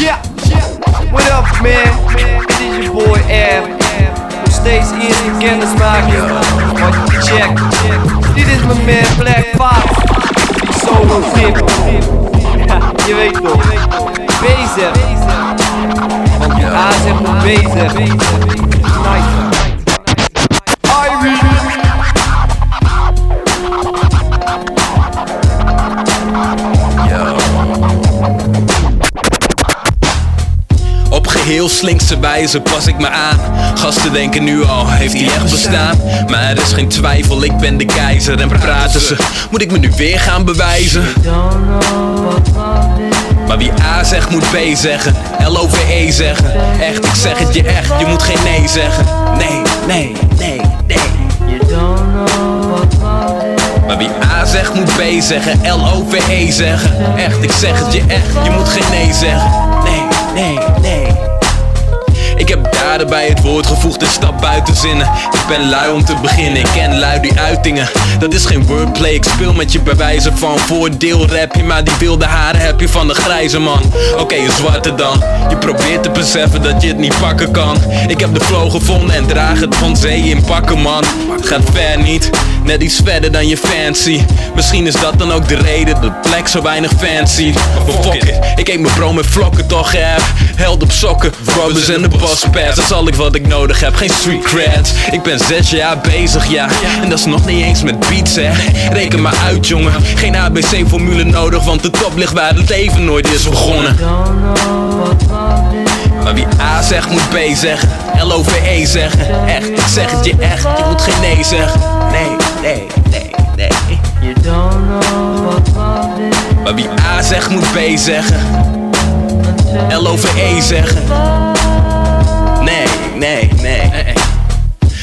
Yeah, what up man? Dit is je boy R. Nog steeds eerste kennis maken. Want check, dit is mijn man Black Fox. Die solo tip. Ja, je weet toch. Bezig. Want die A zegt bezig. Op geheel slinkse wijze pas ik me aan. Gasten denken nu al, heeft hij echt bestaan? Maar er is geen twijfel, ik ben de keizer En praten ze, moet ik me nu weer gaan bewijzen? Maar wie A zegt moet B zeggen. L-O-V-E zeggen. Echt, ik zeg het je echt, je moet geen nee zeggen. Nee, nee, nee, nee. Maar wie A zegt moet B zeggen, L-O-V-E zeggen. Echt, ik zeg het je echt, je moet geen nee zeggen heb daden bij het woord gevoegd en stap buiten zinnen. Ik ben lui om te beginnen, ik ken lui die uitingen. Dat is geen wordplay, ik speel met je bij wijze van voordeel. Rap je, maar die wilde haren heb je van de grijze man. Oké, een zwarte dan. Je probeert te beseffen dat je het niet pakken kan. Ik heb de flow gevonden en draag het van zee in pakken man. Gaat ver niet, net iets verder dan je fancy. Misschien is dat dan ook de reden, de plek zo weinig fancy. Maar fuck ik eet mijn bro met vlokken toch ja Held op sokken, rubbers en de boss pads. Dat is al ik wat ik nodig heb, geen street creds. Ik ben zes jaar bezig ja, en dat is nog niet eens met beats hè. Reken maar uit jongen, geen ABC formule nodig Want de top ligt waar het leven nooit is begonnen. Maar wie A zegt moet B zeggen. L-O-V-E zeggen. Echt, ik zeg het je echt. Je moet geen nee zeggen. Nee, nee, nee, nee. Maar wie A zegt moet B zeggen L-O-V-E zeggen. Nee, nee, nee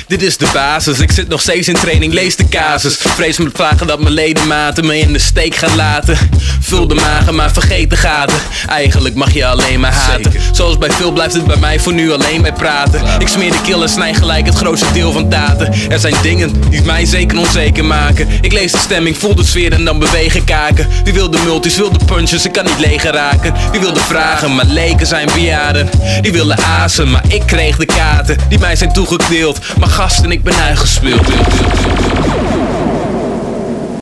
dit is de basis, ik zit nog steeds in training, lees de casus. Vrees me vragen dat mijn ledematen me in de steek gaan laten. Vul de magen, maar vergeet de gaten. Eigenlijk mag je alleen maar haten. Zoals bij veel blijft het bij mij voor nu alleen bij praten. Ik smeer de kill en snij gelijk het grootste deel van taten Er zijn dingen die mij zeker onzeker maken. Ik lees de stemming, voel de sfeer en dan bewegen kaken. Wie wil de multis, wil de punches, ik kan niet leeg raken. Wie wil de vragen, maar leken zijn bejaarden. Die willen azen, maar ik kreeg de kaarten Die mij zijn toegekneeld, maar gasten, ik ben uitgespeeld